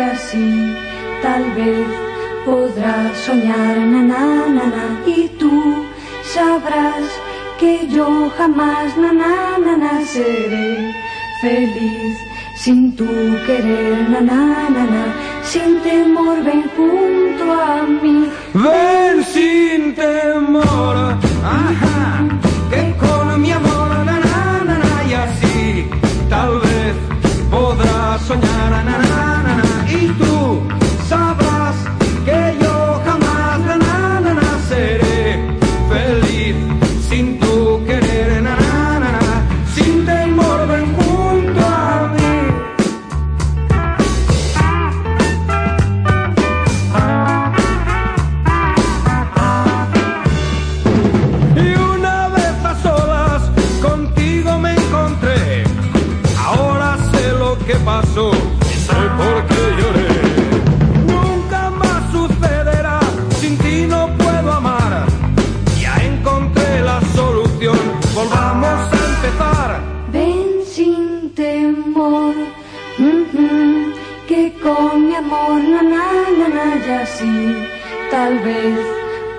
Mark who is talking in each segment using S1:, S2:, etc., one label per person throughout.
S1: así tal vez podrás soñar, na, na, na, na, y tú sabrás que yo jamás, na, na, na, na, seré feliz sin tu querer, na, na, na, na, sin temor, ven junto a mí.
S2: Ven sin temor, soñar, na, na, na, na, que pasó y sé por qué lloré. Nunca más sucederá, sin ti no puedo amar. Ya encontré la solución, volvamos a empezar.
S1: Ven sin temor, ujú, que con mi amor, na, na, na, na, y así tal vez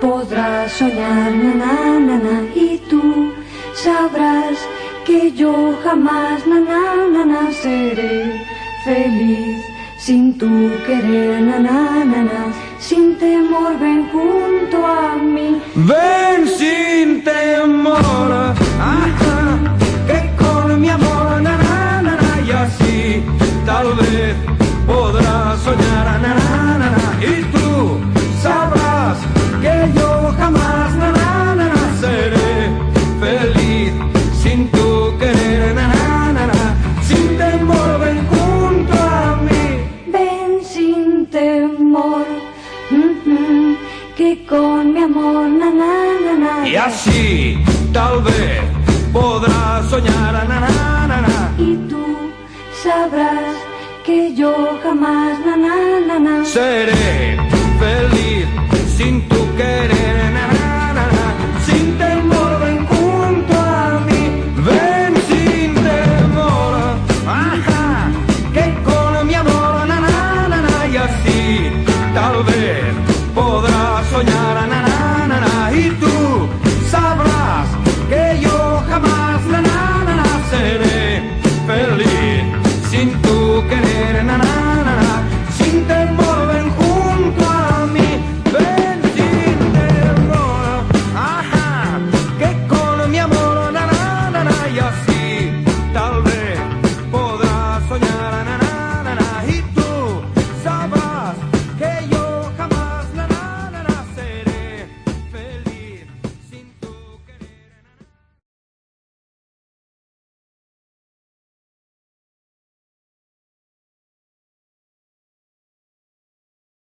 S1: podrás soñar, na, y tú sabrás que yo jamás, na, na, seré feliz sin tu querer, na, na, sin temor, ven
S2: que con mi amor, na, na, na, Y así tal vez podrás soñar, y tú sabrás que yo jamás, na, Seré